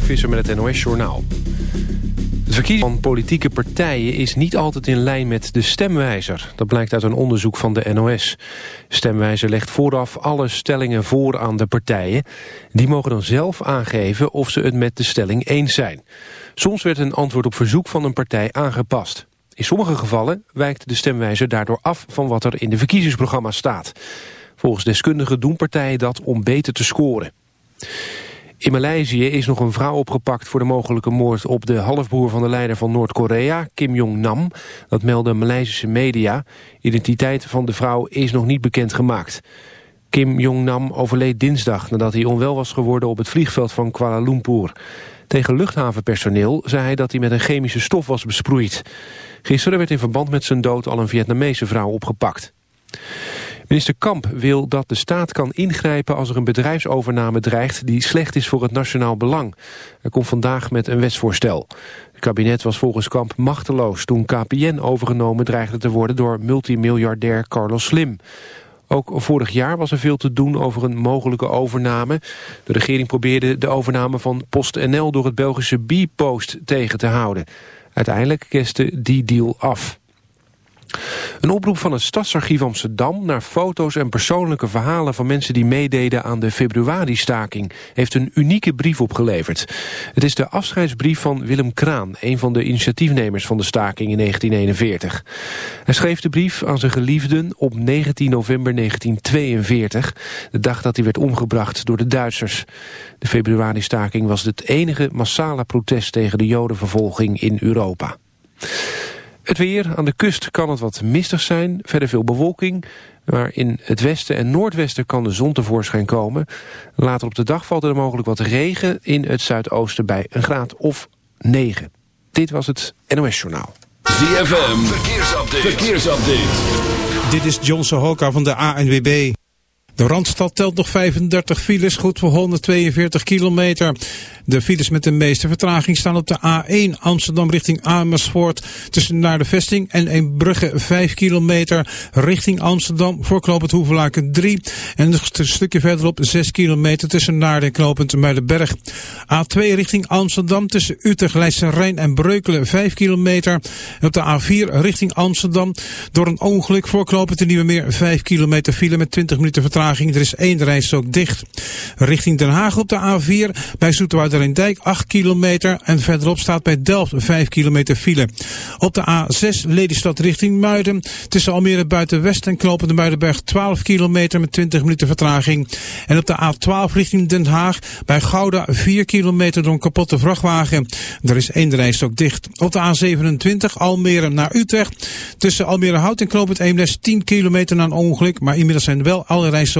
Visser met het NOS Journaal. De verkiezing van politieke partijen is niet altijd in lijn met de stemwijzer. Dat blijkt uit een onderzoek van de NOS. Stemwijzer legt vooraf alle stellingen voor aan de partijen. Die mogen dan zelf aangeven of ze het met de stelling eens zijn. Soms werd een antwoord op verzoek van een partij aangepast. In sommige gevallen wijkt de stemwijzer daardoor af van wat er in de verkiezingsprogramma staat. Volgens deskundigen doen partijen dat om beter te scoren. In Maleisië is nog een vrouw opgepakt voor de mogelijke moord op de halfbroer van de leider van Noord-Korea, Kim Jong-nam. Dat melden Maleisische media. Identiteit van de vrouw is nog niet bekendgemaakt. Kim Jong-nam overleed dinsdag nadat hij onwel was geworden op het vliegveld van Kuala Lumpur. Tegen luchthavenpersoneel zei hij dat hij met een chemische stof was besproeid. Gisteren werd in verband met zijn dood al een Vietnamese vrouw opgepakt. Minister Kamp wil dat de staat kan ingrijpen als er een bedrijfsovername dreigt die slecht is voor het nationaal belang. Hij komt vandaag met een wetsvoorstel. Het kabinet was volgens Kamp machteloos toen KPN overgenomen dreigde te worden door multimiljardair Carlos Slim. Ook vorig jaar was er veel te doen over een mogelijke overname. De regering probeerde de overname van PostNL door het Belgische B-Post tegen te houden. Uiteindelijk kestte die deal af. Een oproep van het Stadsarchief Amsterdam naar foto's en persoonlijke verhalen van mensen die meededen aan de februari-staking heeft een unieke brief opgeleverd. Het is de afscheidsbrief van Willem Kraan, een van de initiatiefnemers van de staking in 1941. Hij schreef de brief aan zijn geliefden op 19 november 1942, de dag dat hij werd omgebracht door de Duitsers. De februari-staking was het enige massale protest tegen de jodenvervolging in Europa. Het weer, aan de kust kan het wat mistig zijn, verder veel bewolking. Maar in het westen en noordwesten kan de zon tevoorschijn komen. Later op de dag valt er mogelijk wat regen in het zuidoosten bij een graad of 9. Dit was het NOS Journaal. ZFM, verkeersupdate. verkeersupdate. Dit is John Sohoka van de ANWB. De Randstad telt nog 35 files, goed voor 142 kilometer. De files met de meeste vertraging staan op de A1 Amsterdam richting Amersfoort. Tussen naar de vesting en een brugge 5 kilometer richting Amsterdam. Voor knooppunt Hoevelaken 3. En een stukje verderop 6 kilometer tussen Naarden en knooppunt Muidenberg. A2 richting Amsterdam tussen Utrecht, Leidse Rijn en Breukelen 5 kilometer. En op de A4 richting Amsterdam door een ongeluk voor knooppunt de Nieuwe Meer 5 kilometer file met 20 minuten vertraging. Er is één reis ook dicht. Richting Den Haag op de A4 bij Zoeterwoude Dijk 8 kilometer en verderop staat bij Delft 5 kilometer file. Op de A6 Lelystad richting Muiden tussen Almere Buitenwest en Knopende Muidenberg 12 kilometer met 20 minuten vertraging. En op de A12 richting Den Haag bij Gouda 4 kilometer door een kapotte vrachtwagen. Er is één reis ook dicht. Op de A27 Almere naar Utrecht tussen Almere Hout en Knopend Eemnes 10 kilometer na een ongeluk, maar inmiddels zijn wel alle rijstroken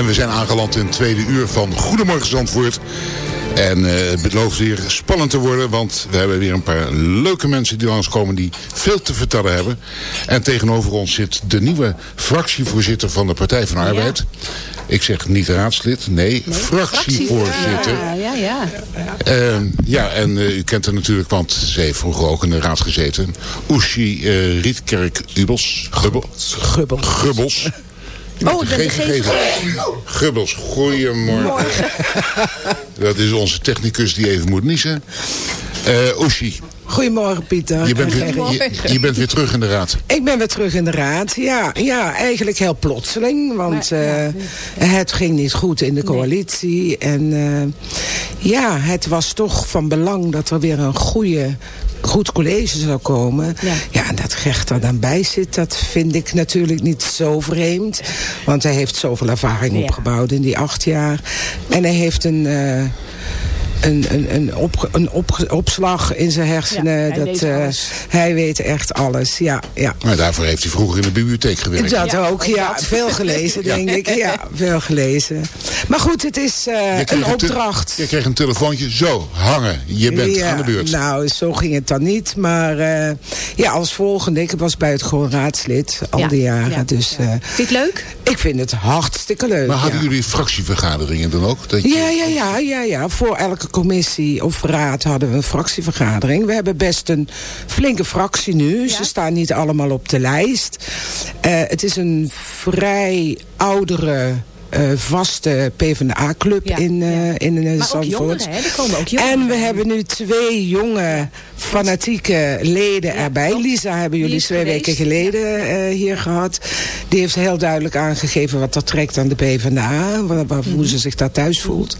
En we zijn aangeland in het tweede uur van Goedemorgen Zandvoort. En eh, het belooft weer spannend te worden, want we hebben weer een paar leuke mensen die langskomen die veel te vertellen hebben. En tegenover ons zit de nieuwe fractievoorzitter van de Partij van de Arbeid. Ik zeg niet raadslid, nee, fractievoorzitter. Ja, ja, ja. Ehm, ja, en eh, u kent haar natuurlijk, want ze heeft vroeger ook in de raad gezeten. Oeshi eh Rietkerk-Ubels. Gubbels. Gubbels. Gubbels. Oh, de gegeven. Gubbels, goeiemorgen. Dat is onze technicus die even moet niezen. Eh Oeshi, Goedemorgen Pieter. je bent, En weer, je bent weer terug in de raad. Ik ben weer terug in de raad. Ja, ja eigenlijk heel plotseling. Want eh, het ging niet goed in de coalitie. En eh, ja, het was toch van belang dat er weer een goede, goed college zou komen. Ja. Ja, en dat Gert er dan bij zit, dat vind ik natuurlijk niet zo vreemd. Want hij heeft zoveel ervaring Ja. opgebouwd in die acht jaar. En hij heeft een... eh, een, een, een, op, een op, opslag in zijn hersenen. Ja, hij dat, weet eh, hij weet echt alles, ja. ja. Maar daarvoor heeft hij vroeger in de bibliotheek gewerkt. Dat Ja, ook, ja. dat. Veel gelezen, denk ik. Ja, veel gelezen. Maar goed, het is eh, een opdracht. Je kreeg een telefoontje, zo, hangen. Je bent Ja, aan de beurt. Nou, zo ging het dan niet. Maar eh, ja, als volgende. Ik was buitengewoon raadslid al Ja, die jaren. ja, dus eh, Vind je het leuk? ik vind het hartstikke leuk. maar hadden ja. jullie fractievergaderingen dan ook? Dat je- Ja, ja, ja, ja, ja. Voor elke commissie of raad hadden we een fractievergadering. We hebben best een flinke fractie nu. Ze staan niet allemaal op de lijst. Eh, het is een vrij oudere... eh, vaste PvdA-club Ja, in, eh ja. in Maar ook Zandvoort. jongeren, hè? Er komen ook jongeren. En we hebben nu twee jonge fanatieke leden erbij. klopt. Lisa hebben jullie twee geweest, weken geleden eh, hier gehad. Die heeft heel duidelijk aangegeven wat dat trekt aan de PvdA. Waar, waar, Hoe ze zich daar thuis voelt.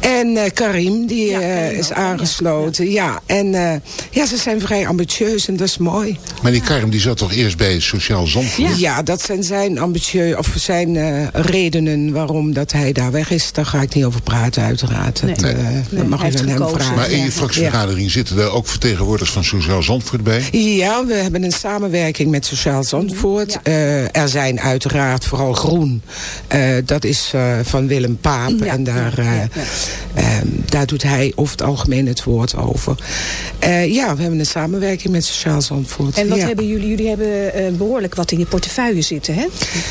En eh, Karim, die eh, Karim is ook, aangesloten. Ja, en eh, ja, ze zijn vrij ambitieus en dat is mooi. Maar die Karim die zat toch eerst bij Sociaal Zandvoort? Ja, dat zijn zijn ambitieu of zijn eh, redenen waarom dat hij daar weg is. Daar ga ik niet over praten, uiteraard. Dat, Nee. eh, Nee, dat mag aan hem vragen. Maar in je fractievergadering zitten daar ook vertegenwoordigers van Sociaal Zandvoort bij? Ja, we hebben een samenwerking met Sociaal Zandvoort. Ja. Eh, er zijn uiteraard vooral groen. Eh, dat is eh, van Willem Paap. Ja, En daar, ja, eh, ja, ja. ehm, daar doet hij over het algemeen het woord over. Eh, ja, we hebben een samenwerking met Sociaal Zandvoort. En wat ja. hebben jullie? Jullie hebben eh, behoorlijk wat in je portefeuille zitten, hè?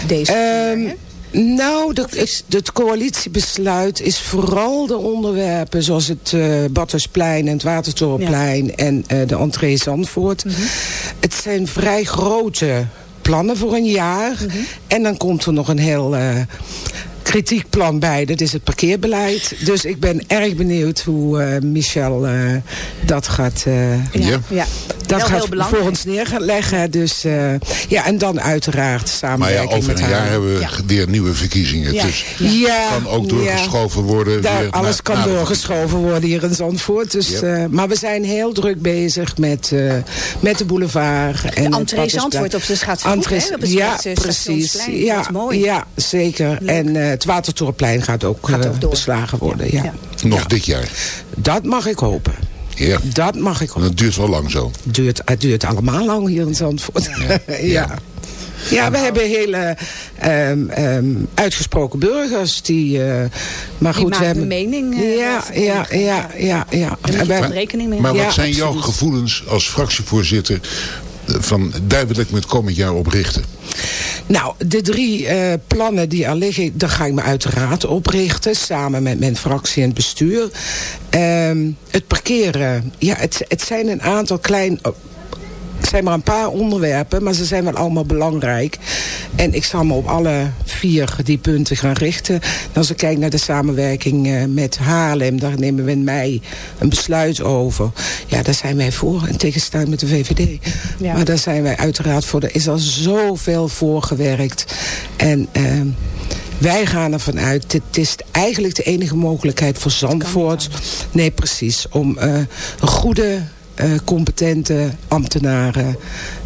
Deze Ehm, keer, hè? Nou, de, het, het coalitiebesluit is vooral de onderwerpen zoals het eh Battersplein en het Watertorenplein en eh, de entree Zandvoort. Mhm. Het zijn vrij grote plannen voor een jaar. Mhm. En dan komt er nog een heel eh, kritiekplan bij. Dat is het parkeerbeleid. Dus ik ben erg benieuwd hoe eh, Michel eh, dat gaat... eh, Ja. ja. dat Wel gaat heel belangrijk. voor ons neer gaan leggen. Dus ja, ja, en dan uiteraard Maar ja, samenwerking over met een jaar hebben we Ja. weer nieuwe verkiezingen. Ja. Dus Ja, kan ook ja. doorgeschoven worden. Daar, weer alles na- kan na de- doorgeschoven worden hier in Zandvoort. Dus, Ja. eh, maar we zijn heel druk bezig met, eh, met de boulevard. En het entree. Zandvoort op de gaat goed, Entrees- hè? Op het ja, precies. Ja, Dat is mooi. ja, zeker. Leuk. En het Watertorenplein gaat ook, Gaat eh, ook beslagen worden. Ja. Ja. Nog Ja. dit jaar. Dat mag ik hopen. Ja. Dat mag ik hopen. het duurt wel lang zo. Het duurt, het duurt allemaal lang hier in Zandvoort. Ja. ja. we hebben hele ehm, ehm, uitgesproken burgers die... eh, maar Die goed, we hebben... een mening, eh, ja, ja, ja, ja, ja. En je we- rekening mee Maar houden. wat Ja, zijn jouw gevoelens als fractievoorzitter eh, van duidelijk met komend jaar oprichten? Nou, de drie eh, plannen die er liggen, daar ga ik me uiteraard oprichten. Samen met mijn fractie en het bestuur. Ehm, het parkeren, ja, het, het zijn een aantal klein... Het zijn maar een paar onderwerpen, maar ze zijn wel allemaal belangrijk. En ik zal me op alle vier die punten gaan richten. En als ik kijk naar de samenwerking eh, met Haarlem, daar nemen we in mei een besluit over. Ja, daar zijn wij voor, in tegenstelling met de VVD. Ja. Maar daar zijn wij uiteraard voor. Er is al zoveel voor gewerkt. En... ehm, wij gaan ervan uit, dit is eigenlijk de enige mogelijkheid voor Zandvoort. Nee, precies. Om eh, een goede, eh, competente ambtenaren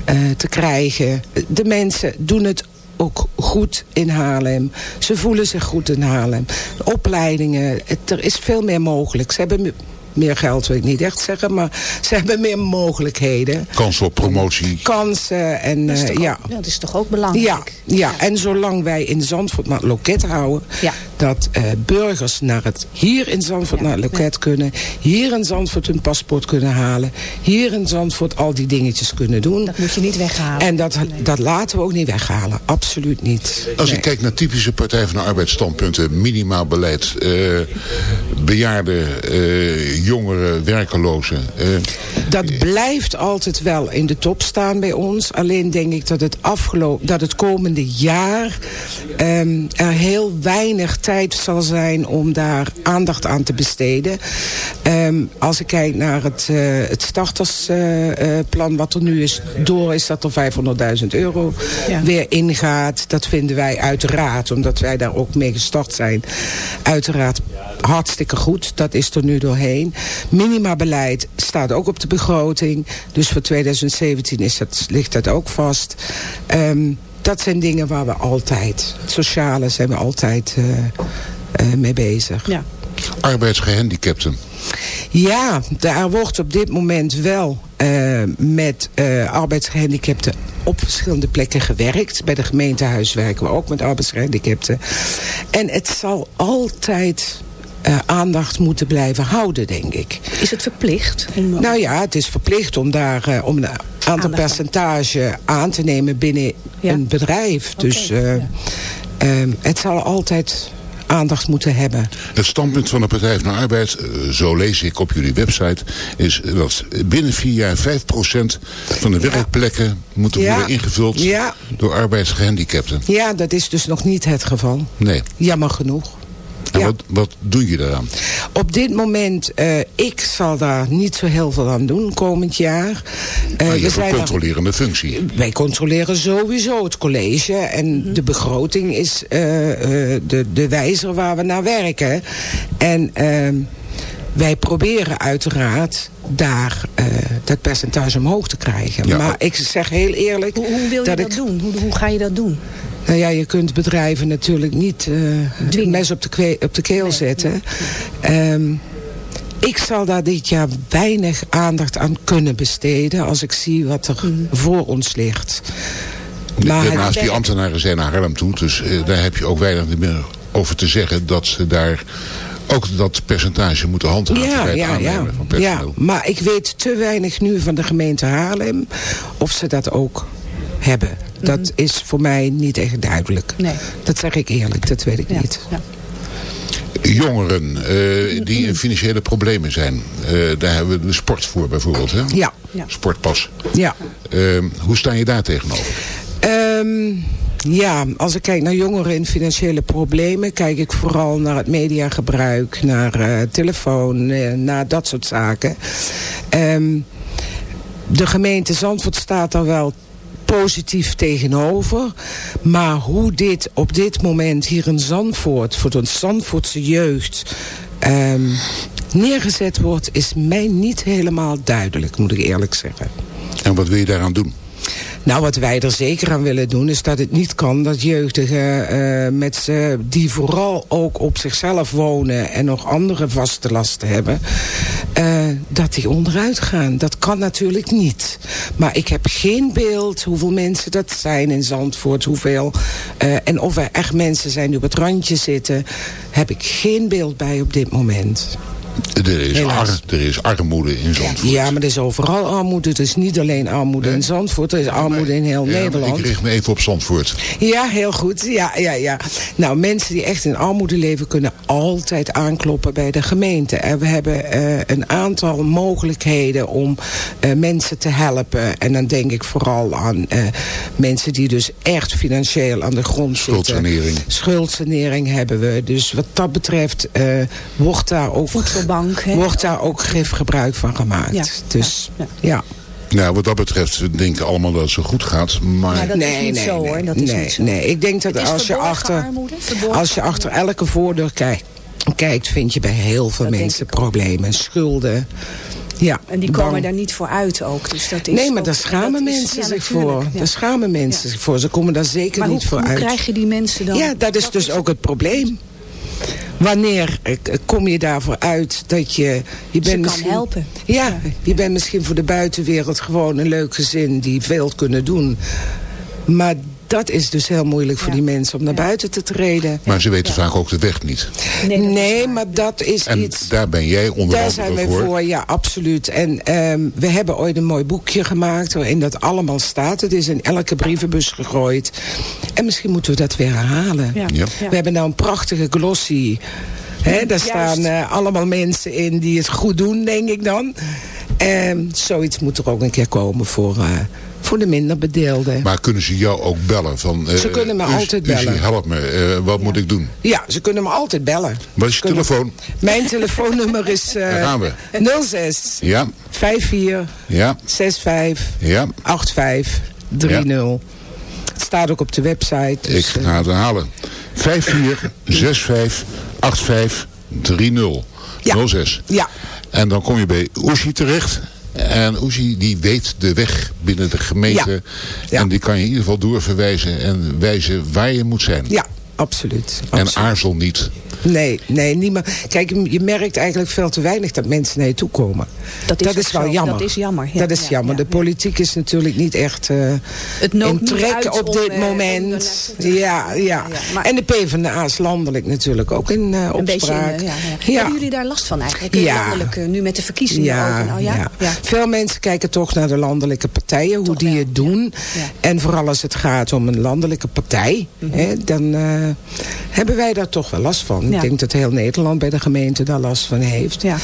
eh, te krijgen. De mensen doen het ook goed in Haarlem. Ze voelen zich goed in Haarlem. Opleidingen, er is veel meer mogelijk. Ze hebben meer geld wil ik niet echt zeggen, maar ze hebben meer mogelijkheden. Kans op promotie. Kansen en Dat is, eh, toch ja. ook, ja, dat is toch ook Ja, belangrijk? ja, en zolang wij in Zandvoort maar het loket houden... Ja. dat eh, burgers naar het, hier in Zandvoort Ja, naar het loket kunnen... hier in Zandvoort hun paspoort kunnen halen... hier in Zandvoort al die dingetjes kunnen doen. Dat moet je niet weghalen. En dat, dat laten we ook niet weghalen. Absoluut niet. Als Nee. ik kijk naar typische Partij van de Arbeidsstandpunten, minimaal beleid, eh, bejaarden, eh, jongeren, werkelozen. eh, Dat blijft altijd wel in de top staan bij ons. Alleen denk ik dat het, afgelopen, dat het komende jaar ehm, er heel weinig tijd zal zijn om daar aandacht aan te besteden. Ehm, als ik kijk naar het, eh, het startersplan wat er nu is door, is dat er 500.000 euro Ja. weer ingaat. Dat vinden wij uiteraard, omdat wij daar ook mee gestart zijn, uiteraard hartstikke goed. Dat is er nu doorheen. Minimabeleid staat ook op de begroting. Dus voor 2017 is dat, ligt dat ook vast. Ehm, dat zijn dingen waar we altijd, het sociale zijn we altijd eh, eh, mee bezig. Ja. arbeidsgehandicapten. Ja, daar wordt op dit moment wel eh, met eh, arbeidsgehandicapten op verschillende plekken gewerkt. Bij de gemeentehuis werken we ook met arbeidsgehandicapten. En het zal altijd eh, aandacht moeten blijven houden, denk ik. Is het verplicht? Om, Nou ja, het is verplicht om daar eh, om een aantal percentage aan te nemen binnen Ja. een bedrijf. Dus eh, ja. ehm, het zal altijd aandacht moeten hebben. Het standpunt van de Partij van de Arbeid, eh, zo lees ik op jullie website, is dat binnen vier jaar 5% van de werkplekken moeten Ja. worden ingevuld Ja. door arbeidsgehandicapten. Ja, dat is dus nog niet het geval. Nee. Jammer genoeg. En Ja. wat, wat doe je daaraan? Op dit moment, eh, ik zal daar niet zo heel veel aan doen komend jaar. Eh, Ah, je hebt een daar- controlerende functie. wij controleren sowieso het college. En de begroting is eh, eh, de, de wijzer waar we naar werken. En ehm, wij proberen uiteraard daar eh, dat percentage omhoog te krijgen. Ja. Maar ik zeg heel eerlijk... hoe, hoe wil je dat, ik, doen? Hoe, hoe ga je dat doen? Nou ja, je kunt bedrijven natuurlijk niet eh Dwingen. mes op de, kwe- op de keel Nee, zetten. Ehm, ik zal daar dit jaar weinig aandacht aan kunnen besteden... als ik zie wat er Mhm. voor ons ligt. Maar Daarnaast die ambtenaren zijn naar Haarlem toe, dus eh, daar heb je ook weinig meer over te zeggen dat ze daar ook dat percentage moeten handhaven bij Ja, het ja, ja. aannemen van ja. personeel. Maar ik weet te weinig nu van de gemeente Haarlem of ze dat ook hebben. Dat is voor mij niet echt duidelijk. Nee. Dat zeg ik eerlijk, dat weet ik Ja. niet. Ja. Jongeren eh, die in financiële problemen zijn, eh, daar hebben we de sport voor bijvoorbeeld. Hè? Ja, Ja. Sportpas. ja. Eh, hoe sta je daar tegenover? Ehm, ja, als ik kijk naar jongeren in financiële problemen... kijk ik vooral naar het mediagebruik, naar eh, telefoon, eh, naar dat soort zaken. Ehm, de gemeente Zandvoort staat daar wel positief tegenover. Maar hoe dit op dit moment hier in Zandvoort... voor de Zandvoortse jeugd... ehm, neergezet wordt, is mij niet helemaal duidelijk, moet ik eerlijk zeggen. En wat wil je daaraan doen? Nou, wat wij er zeker aan willen doen is dat het niet kan dat jeugdigen eh, met die vooral ook op zichzelf wonen en nog andere vaste lasten hebben, eh, dat die onderuit gaan. Dat kan natuurlijk niet. Maar ik heb geen beeld hoeveel mensen dat zijn in Zandvoort, hoeveel eh, en of er echt mensen zijn die op het randje zitten, heb ik geen beeld bij op dit moment. Er is, ar- er is armoede in Zandvoort. Ja, maar er is overal armoede. Het is niet alleen armoede in Zandvoort, er is armoede in heel Ja, Nederland. Ik richt me even op Zandvoort. Ja, heel goed. Ja, ja, ja. Nou, mensen die echt in armoede leven kunnen altijd aankloppen bij de gemeente. En we hebben eh, een aantal mogelijkheden om eh, mensen te helpen. En dan denk ik vooral aan eh, mensen die dus echt financieel aan de grond zitten. Schuldsanering. Schuldsanering hebben we. Dus wat dat betreft eh, wordt daar ook... Voedselbank, hè? Wordt daar ook gif gebruik van gemaakt. Ja, Dus ja, ja. Nou, wat dat betreft we denken allemaal dat het zo goed gaat. Maar dat is niet zo, hoor. Dat is nee, niet zo. nee. Ik denk dat als je, achter, armoede, als je achter elke voordeur kijkt, kijkt, vind je bij heel veel Dat mensen problemen, schulden. Ja, En die komen bang. daar niet voor uit ook. Dus dat is Nee, maar daar schamen is- mensen ja, zich voor. ja. Daar schamen mensen Ja. zich voor. Ze komen daar zeker Maar niet hoe, voor hoe uit. krijg je die mensen dan? Ja, dat is dus ook het probleem. Wanneer eh, kom je daarvoor uit dat je... je bent kan misschien, helpen. Ja, je bent misschien voor de buitenwereld gewoon een leuk gezin die veel kunnen doen. Maar dat is dus heel moeilijk voor Ja. die mensen om naar buiten te treden. Maar ze weten vaak ook de weg niet. Nee, dat maar dat is En iets... daar ben jij onder Daar zijn andere wij voor. voor, ja, absoluut. En ehm, we hebben ooit een mooi boekje gemaakt waarin dat allemaal staat. Het is in elke brievenbus gegooid. En misschien moeten we dat weer herhalen. Ja. Ja. We hebben nou een prachtige glossy. Hè, daar staan eh, allemaal mensen in die het goed doen, denk ik dan. En zoiets moet er ook een keer komen voor, eh, voor de minder bedeelden. Maar kunnen ze jou ook bellen? Van, eh, Ze kunnen me altijd bellen. help me, eh, wat moet ik doen? Ja, ze kunnen me altijd bellen. Wat is je Kunnen- telefoon? Mijn telefoonnummer is eh, Daar gaan we. 06 Ja, 54 ja, 65 ja. 8530. Het staat ook op de website. Ik Dus, eh, ga het herhalen. 54658530. Ja. 06. ja, En dan kom je bij Oeshi terecht. En Oeshi die weet de weg binnen de gemeente. Ja. Ja. En die kan je in ieder geval doorverwijzen en wijzen waar je moet zijn. ja, absoluut. En aarzel niet. Nee, nee, niemand. Kijk, je merkt eigenlijk veel te weinig dat mensen naar je toe komen. Dat is ook wel zo. jammer. Dat is jammer, ja, dat is ja, jammer. ja, de politiek is natuurlijk niet echt eh Het in trek op dit eh, om moment. Ja, ja. Maar- En de PvdA is landelijk natuurlijk ook in Een beetje, opspraak. ja, ja. Hebben jullie daar last van eigenlijk? Ja. Landelijk, nu met de verkiezingen ook. ja? Veel mensen kijken toch naar de landelijke partijen, hoe Toch die wel, het doen. En vooral als het gaat om een landelijke partij, Mhm. hè, dan hebben wij daar toch wel last van. Ja. Ik denk dat heel Nederland bij de gemeente daar last van heeft. Ja.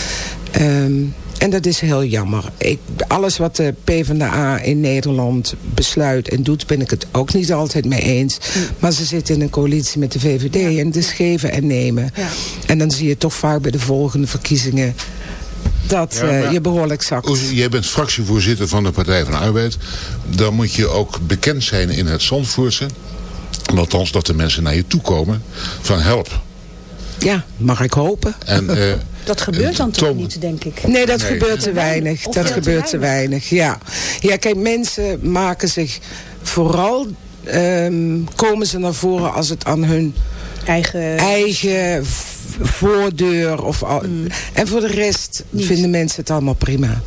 Ehm, en dat is heel jammer. Ik, alles wat de PvdA in Nederland besluit en doet, ben ik het ook niet altijd mee eens. Mm. Maar ze zitten in een coalitie met de VVD en het is geven en nemen. Ja. En dan zie je toch vaak bij de volgende verkiezingen dat Ja, eh, je behoorlijk zakt. Jij bent fractievoorzitter van de Partij van de Arbeid. Dan moet je ook bekend zijn in het Zandvoortse. Althans dat de mensen naar je toe komen. Van help. Ja, mag ik hopen. En, eh, Dat gebeurt dan toch niet, denk ik? Nee, dat Nee. gebeurt te weinig. Of Dat te gebeurt te weinig, ja. Ja, kijk, mensen maken zich vooral... ehm, komen ze naar voren als het aan hun Eigen... voordeur of al, en voor de rest Niet. vinden mensen het allemaal prima.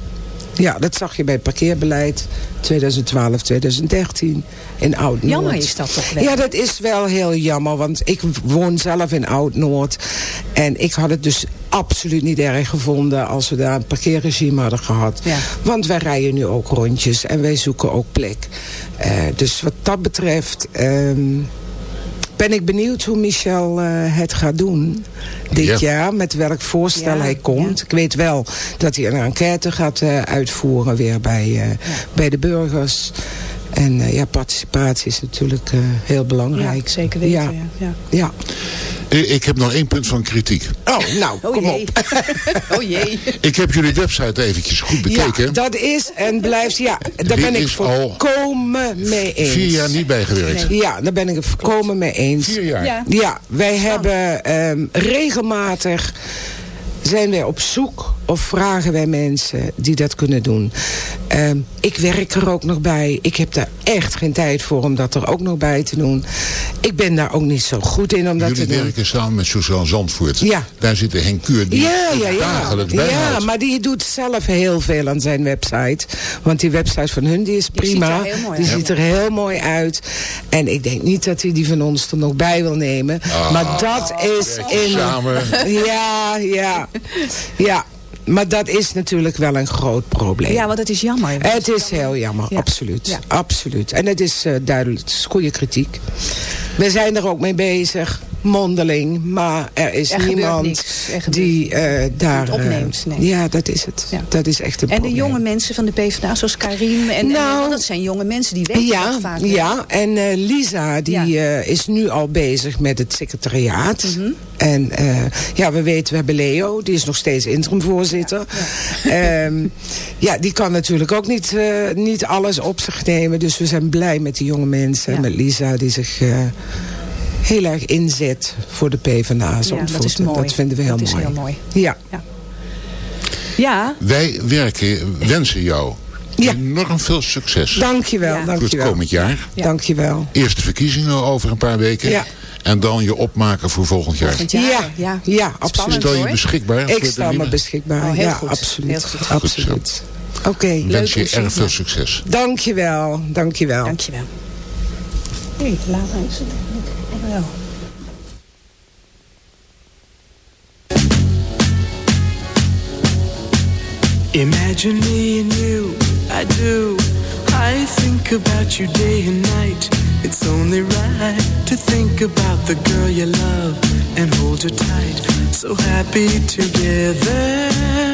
Ja, dat zag je bij het parkeerbeleid 2012, 2013 in Oud-Noord. Jammer is dat toch wel? Ja, dat is wel heel jammer, want ik woon zelf in Oud-Noord. En ik had het dus absoluut niet erg gevonden als we daar een parkeerregime hadden gehad. Ja. Want wij rijden nu ook rondjes en wij zoeken ook plek. Eh, dus wat dat betreft... ehm, ben ik benieuwd hoe Michel eh, het gaat doen dit Ja. jaar. Met welk voorstel Ja, hij komt. ja. Ik weet wel dat hij een enquête gaat eh, uitvoeren weer bij, eh, bij de burgers. En eh, ja, participatie is natuurlijk eh, heel Ja, belangrijk. zeker weten. Ja. Ja. Ja. ik ik heb nog één punt van kritiek. Oh, nou, Oh kom jee. op. oh jee. Ik heb jullie website eventjes goed bekeken. Ja, dat is en blijft, ja, daar ben ik is al volkomen mee eens. Vier jaar niet bijgewerkt. Ja, daar ben ik het volkomen mee eens. Vier jaar. Ja. Ja, wij hebben ehm, regelmatig zijn wij op zoek of vragen wij mensen die dat kunnen doen. Ehm, ik werk er ook nog bij. Ik heb daar echt geen tijd voor om dat er ook nog bij te doen. Ik ben daar ook niet zo goed in om dat Jullie te doen. werken samen met Suzanne Zandvoort. Ja. Daar zit Henk Keur die Ja, ja, ja. dagelijks Ja, maar die doet zelf heel veel aan zijn website. Want die website van hun die is Die ziet prima. er heel mooi die uit. ziet er heel mooi uit. En ik denk niet dat hij die van ons er nog bij wil nemen. Ah, maar dat is in... Samen. Ja, ja. Ja. Maar dat is natuurlijk wel een groot probleem. Ja, want het is jammer. Het is heel jammer, Ja. absoluut. Ja. absoluut. En het is eh, duidelijk, het is goede kritiek. We zijn er ook mee bezig, mondeling. Maar er is Er niemand die eh, daar... opneemt, eh, nee. Ja, dat is het. Ja. Dat is echt een En de jonge mensen van de PvdA, zoals Karim. En, Nou, en, dat zijn jonge mensen die weten Ja, dat vaak. ja, en eh, Lisa die Ja. is nu al bezig met het secretariaat. Mhm. En ja, we weten, we hebben Leo, die is nog steeds interimvoorzitter. Ja, ja die kan natuurlijk ook niet, niet alles op zich nemen. Dus we zijn blij met die jonge mensen. En met Lisa die zich heel erg inzet voor de PvdA. Ja, dat is mooi. Dat vinden we heel Dat is mooi. heel mooi. Ja. Ja, Wij werken, wensen jou Ja. enorm veel succes Dankjewel, Ja. voor het komend jaar. Ja. Dankjewel. Eerste verkiezingen over een paar weken. Ja. En dan je opmaken voor volgend jaar. Volgend jaar. Ja, ja. ja, absoluut. Stel je beschikbaar Ik sta me beschikbaar. Oh, heel ja, goed. absoluut. Heel goed. absoluut. Oké, wens je erg veel succes. Dankjewel, dankjewel. Dankjewel. Hé, laat eens. Oh, wel. Imagine me and you, I do. I think about you day and night. It's only right to think about the girl you love and hold her tight. So happy together.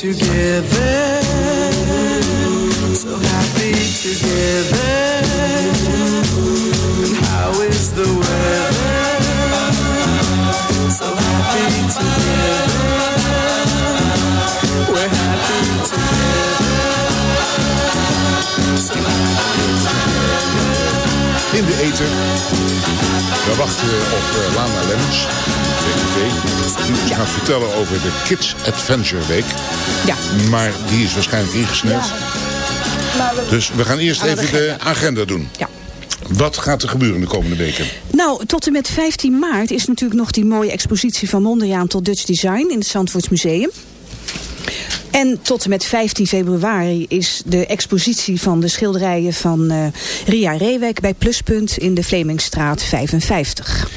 Together. So happy together. So happy. In de eten. We wachten op eh, Lana Lemmens, VVV. Die gaat vertellen over de Kids Adventure Week. Ja. Maar die is waarschijnlijk ingesneld. Dus we gaan eerst de even de agenda doen. Ja. Wat gaat er gebeuren de komende weken? Nou, tot en met 15 maart is natuurlijk nog die mooie expositie van Mondriaan tot Dutch Design in het Zandvoortsmuseum. En tot en met 15 februari is de expositie van de schilderijen van eh, Ria Reewek bij Pluspunt in de Vlemingstraat 55.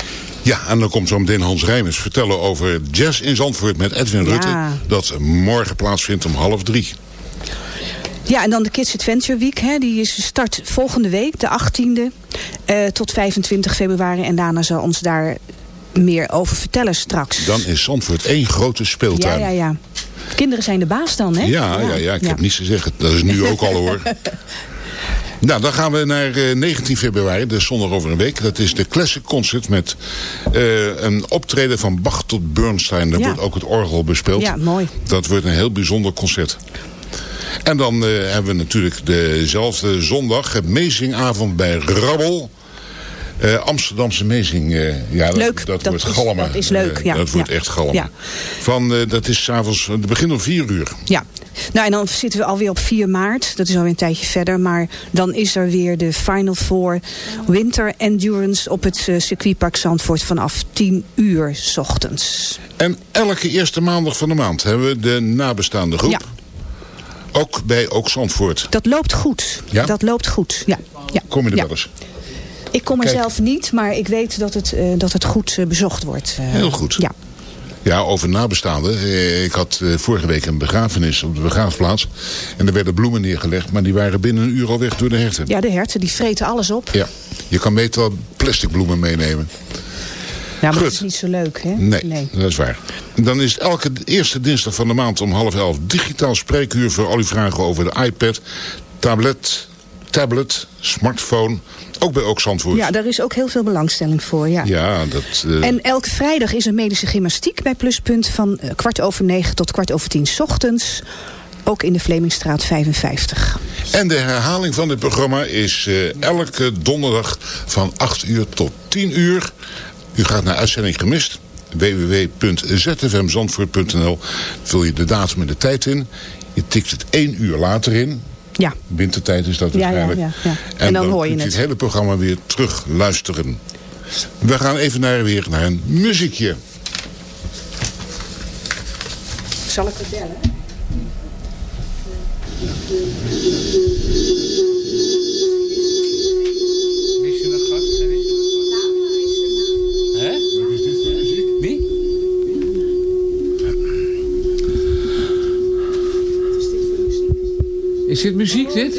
Ja, en dan komt zo meteen Hans Rijmers vertellen over Jazz in Zandvoort met Edwin Ja. Rutte. Dat morgen plaatsvindt om half drie. Ja, en dan de Kids Adventure Week. Hè, die is start volgende week, de 18e, eh, tot 25 februari. En Dana zal ons daar meer over vertellen straks. Dan is Zandvoort één grote ja, speeltuin. ja, ja. Kinderen zijn de baas dan, hè? Ja, ja, ja, ik heb niets te zeggen. Dat is nu ook al hoor. Nou, dan gaan we naar eh, 19 februari, dus zondag over een week. Dat is de Classic Concert met eh, een optreden van Bach tot Bernstein. Daar Ja. wordt ook het orgel bespeeld. Ja, mooi. Dat wordt een heel bijzonder concert. En dan eh, hebben we natuurlijk dezelfde zondag, het Mezingavond bij Rabbel. Eh, Amsterdamse Mezing, eh, ja, dat, Leuk, dat, dat wordt is- galmen. dat is leuk, Eh, ja, dat wordt ja. echt galmen. Ja. Van, eh, dat is s'avonds, het begint om vier uur. Ja, nou en dan zitten we alweer op 4 maart. Dat is alweer een tijdje verder. Maar dan is er weer de Final Four Winter Endurance op het eh, circuitpark Zandvoort vanaf 10 uur 's ochtends. En elke eerste maandag van de maand hebben we de nabestaande groep. Ja. Ook bij Ook Zandvoort. Dat loopt goed. Ja? Dat loopt goed. Ja. ja. Kom je er ja. wel eens? Ik kom er Kijk. zelf niet, maar ik weet dat het, eh, dat het goed eh, bezocht wordt. eh. Heel goed. Ja. Ja, over nabestaanden. Ik had vorige week een begrafenis op de begraafplaats. En er werden bloemen neergelegd. Maar die waren binnen een uur al weg door de herten. ja, de herten die vreten alles op. Ja. Je kan beter plastic bloemen meenemen. Ja, maar Goed. dat is niet zo leuk, hè? Nee, dat is waar. Dan is elke eerste dinsdag van de maand om half elf digitaal spreekuur voor al uw vragen over de iPad, tablet, tablet, smartphone. Ook bij Ook Zandvoort. Ja, daar is ook heel veel belangstelling voor. Ja. Ja, dat... eh, En elke vrijdag is er medische gymnastiek bij Pluspunt van eh, kwart over negen tot kwart over tien 's ochtends. Ook in de Vlemingstraat 55. En de herhaling van dit programma is eh, elke donderdag van 8 uur tot 10 uur. U gaat naar uitzending gemist www.zfmzandvoort.nl Vul je de datum en de tijd in. Je tikt het één uur later in. Ja, Wintertijd is dat Ja, ja, waarschijnlijk. ja, ja. En dan hoor je het. het hele programma weer terug luisteren. We gaan even naar, weer naar een muziekje. zal ik het bellen? Is dit muziek, dit?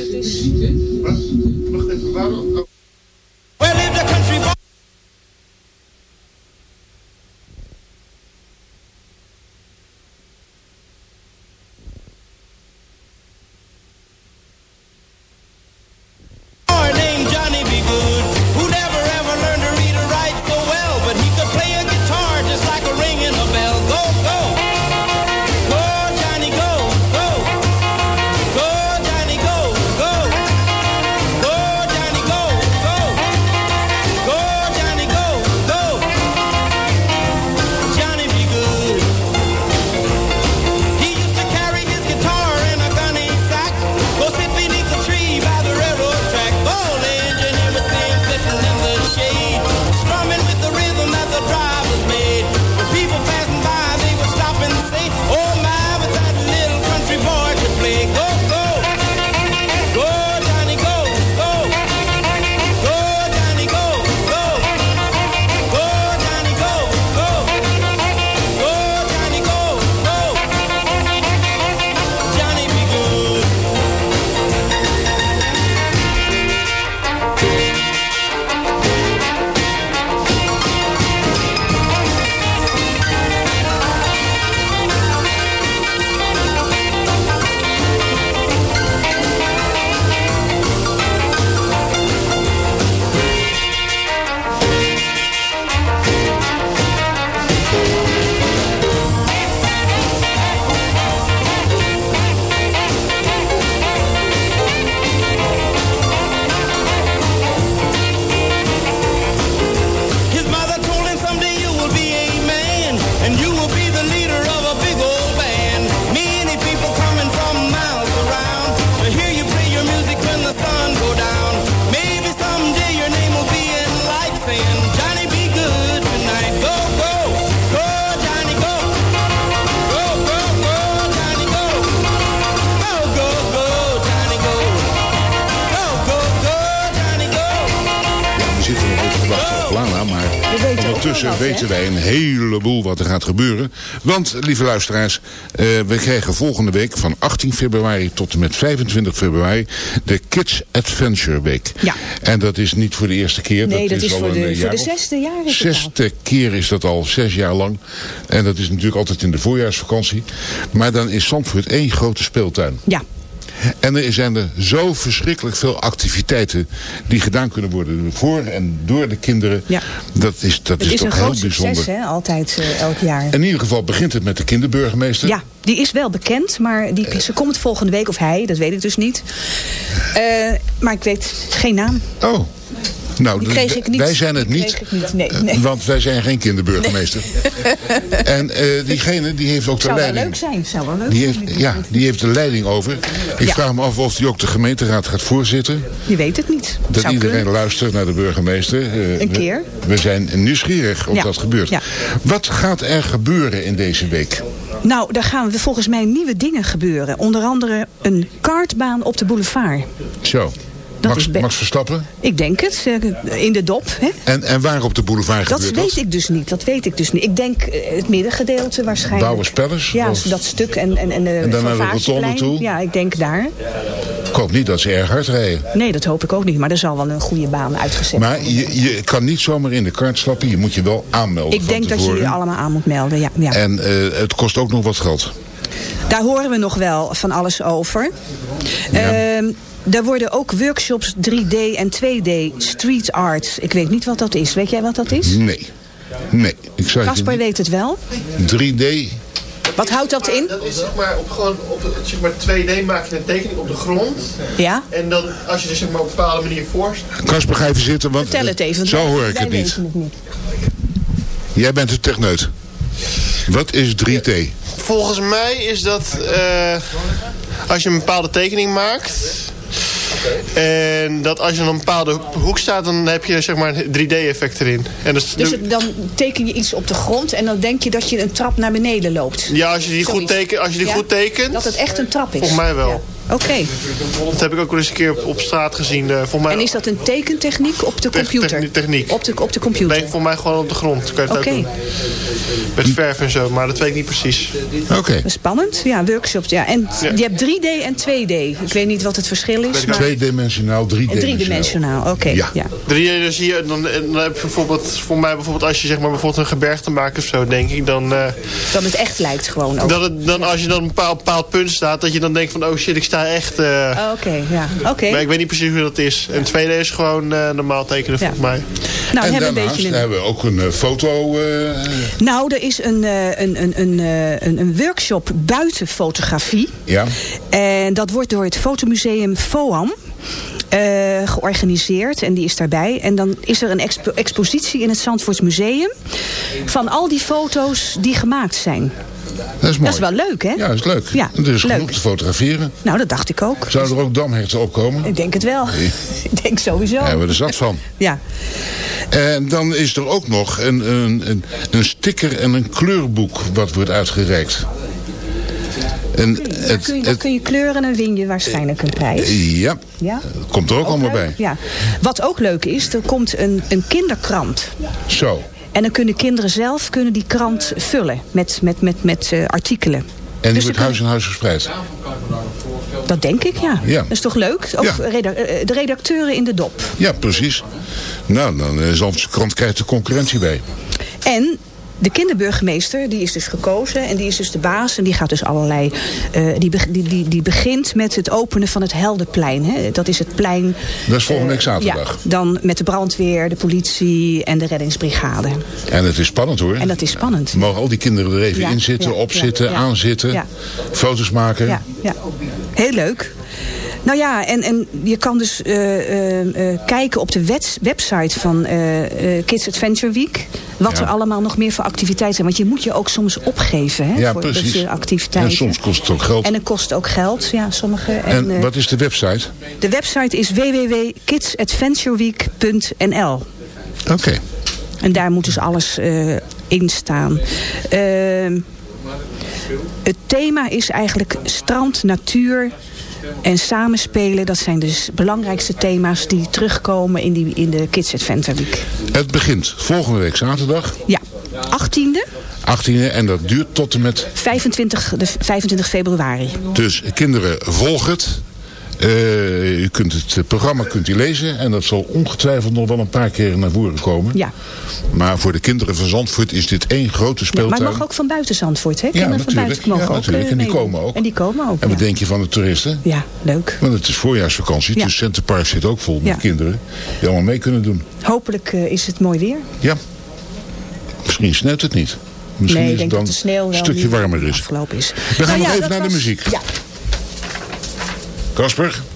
Wat er gaat gebeuren. Want, lieve luisteraars, eh, we krijgen volgende week van 18 februari tot en met 25 februari de Kids Adventure Week. Ja. En dat is niet voor de eerste keer. Nee, dat is al voor een, de, eh, voor de zesde jaar is. Zesde keer is dat al, zes jaar lang. En dat is natuurlijk altijd in de voorjaarsvakantie. Maar dan is Zandvoort één grote speeltuin. Ja, En er zijn er zo verschrikkelijk veel activiteiten die gedaan kunnen worden voor en door de kinderen. Ja. Dat is, dat het is, is een toch heel groot bijzonder. succes, hè, altijd, eh, elk jaar. In ieder geval begint het met de kinderburgemeester. Ja, die is wel bekend, maar die, ze komt volgende week, of hij, dat weet ik dus niet. Eh, maar ik weet geen naam. Oh. Nou, Die d- kreeg ik niet. wij zijn het niet. nee, eh, nee. Want wij zijn geen kinderburgemeester. En eh, diegene die heeft ook de Zou wel leiding. leuk zijn, zou wel leuk Die zijn. heeft, ja, die heeft de leiding over. Ik Ja. vraag me af of die ook de gemeenteraad gaat voorzitten. Je weet het niet. Dat zou iedereen kunnen. luistert naar de burgemeester. Eh, Een we- keer. We, zijn nieuwsgierig of Ja. dat gebeurt. Ja. Wat gaat er gebeuren in deze week? Nou, daar gaan we volgens mij nieuwe dingen gebeuren. Onder andere een kartbaan op de boulevard. Zo. Dat Max, is be- Max Verstappen? Ik denk het, eh, in de dop. Hè? En, en waar op de boulevard Dat gebeurt weet ik dus niet. Dat weet ik dus niet. Ik denk eh, het middengedeelte waarschijnlijk. Douwe Spellers? Ja, Of- dat stuk en, en, en, de En dan naar de rotonde toe? Ja, ik denk daar. Ik hoop niet dat ze erg hard rijden. Nee, dat hoop ik ook niet. Maar er zal wel een goede baan uitgezet Maar worden. je, je kan niet zomaar in de kart stappen. Je moet je wel aanmelden Ik denk dat je je allemaal aan moet melden. Ja, ja. En eh, het kost ook nog wat geld. Daar horen we nog wel van alles over. Ja. Ehm, er worden ook workshops 3D en 2D street art. Ik weet niet wat dat is. Weet jij wat dat is? Nee. Nee. Ik zei Casper weet het wel. 3D. Wat houdt dat in? Dat is zeg maar op gewoon op het- zeg maar 2D maak je een tekening op de grond. Ja? En dan als je er zeg maar op een bepaalde manier voor Kasper, ga even zitten, want Vertel het even. zo hoor ik het niet. weten het niet. Jij bent een techneut. Wat is 3T? Volgens mij is dat eh, als je een bepaalde tekening maakt. En dat als je aan een bepaalde hoek staat, dan heb je zeg maar een 3D-effect erin. En dus, Dus dan teken je iets op de grond en dan denk je dat je een trap naar beneden loopt. ja, als je die, goed, teken, als je die Ja? goed tekent, Dat het echt een trap is. volgens mij wel. Ja. Oké. Dat heb ik ook wel eens een keer op, op straat gezien. eh, volgens mij En is dat een tekentechniek op de computer? techni- techniek. Op de, op de computer? Nee, volgens mij gewoon op de grond. Kan je het Oké. Met verf en zo, maar dat weet ik niet precies. Oké. Spannend. Ja, workshops. Ja. En Ja. je hebt 3D en 2D. Ik weet niet wat het verschil is. Maar... Tweedimensionaal, driedimensionaal. Driedimensionaal, oké. Ja. ja. 3D, dan zie je, dan, dan heb je bijvoorbeeld, voor mij bijvoorbeeld, als je zeg maar bijvoorbeeld een gebergte maakt of zo, denk ik, dan, eh, Dat het echt lijkt gewoon ook. dat het, dan als je dan op een bepaald, bepaald punt staat, dat je dan denkt van, oh shit, ik sta echt, eh, Oh, Oké, ja. Oké. maar ik weet niet precies hoe dat is. En 2D is gewoon eh, normaal tekenen Ja. volgens mij. Nou, en hebben een daarnaast beetje een... hebben we ook een eh, foto... eh, Nou, er is een, eh, een, een, een, eh, een, een workshop buitenfotografie. ja. En dat wordt door het fotomuseum FOAM eh, georganiseerd. En die is daarbij. En dan is er een expo- expositie in het Zandvoorts Museum... van al die foto's die gemaakt zijn. Dat is mooi. Dat is wel leuk, hè? Ja, dat is leuk. Ja, er is leuk. genoeg te fotograferen. Nou, dat dacht ik ook. Zouden er ook damherten opkomen? Ik denk het wel. ik denk sowieso. Daar hebben we er zat van. Ja. En dan is er ook nog een, een, een, een sticker en een kleurboek wat wordt uitgereikt. En het, kun, je, dan het, kun je kleuren en win je waarschijnlijk een prijs. ja, Ja? komt er ook, allemaal leuk. bij. Ja. Wat ook leuk is, er komt een, een kinderkrant. Zo. En dan kunnen kinderen zelf kunnen die krant vullen met, met, met, met eh, artikelen. En die Dus wordt huis in huis verspreid. Dat denk ik, ja. Ja. Dat is toch leuk? Ja. reda- eh, de redacteuren in de dop. Ja, precies. Nou, dan is onze krant krijgt de concurrentie bij. En de kinderburgemeester, die is dus gekozen en die is dus de baas. En die gaat dus allerlei. eh, die, die, die, die begint met het openen van het Heldenplein. Hè. Dat is het plein. Dat is volgende week eh, zaterdag. Ja, dan met de brandweer, de politie en de reddingsbrigade. En het is spannend hoor. En dat is spannend. Mogen al die kinderen er even Ja, in zitten, ja, op ja, zitten, ja. aanzitten. Ja. Foto's maken. Ja, ja. heel leuk. Nou ja, en, en je kan dus eh, eh, eh, kijken op de wets- website van Kids Adventure Week. Wat Ja. er allemaal nog meer voor activiteiten zijn. Want je moet je ook soms opgeven hè, Ja, voor precies. activiteiten. En soms kost het ook geld. En het kost ook geld, ja, sommige. En, En wat is de website? de website is www.kidsadventureweek.nl Oké. En daar moet dus alles eh, in staan. Ehm, het thema is eigenlijk strand, natuur en samenspelen. Dat zijn dus belangrijkste thema's die terugkomen in, die, in de Kids Adventure Week. Het begint volgende week zaterdag, Ja, 18e, 18e. En dat duurt tot en met... 25, de 25 februari. Dus kinderen, volg het. Eh, u kunt het eh, programma kunt u lezen. En dat zal ongetwijfeld nog wel een paar keer naar voren komen. Ja. Maar voor de kinderen van Zandvoort is dit één grote Ja, speeltuin. maar het mag ook van buiten Zandvoort, hè? Ja, Kinderen van natuurlijk. buiten mogen Ja, ook natuurlijk. eh, En die komen ook. En die komen ook, En wat ja. denk je van de toeristen? Ja, leuk. Want het is voorjaarsvakantie, Ja. dus Centerpark zit ook vol met Ja. kinderen die allemaal mee kunnen doen. Hopelijk is het mooi weer. Ja. Misschien sneeuwt het niet. Misschien nee, is het dan dat de sneeuw wel een stukje warmer is. afgelopen is. We gaan Nou nog ja, even naar de muziek. Kasper?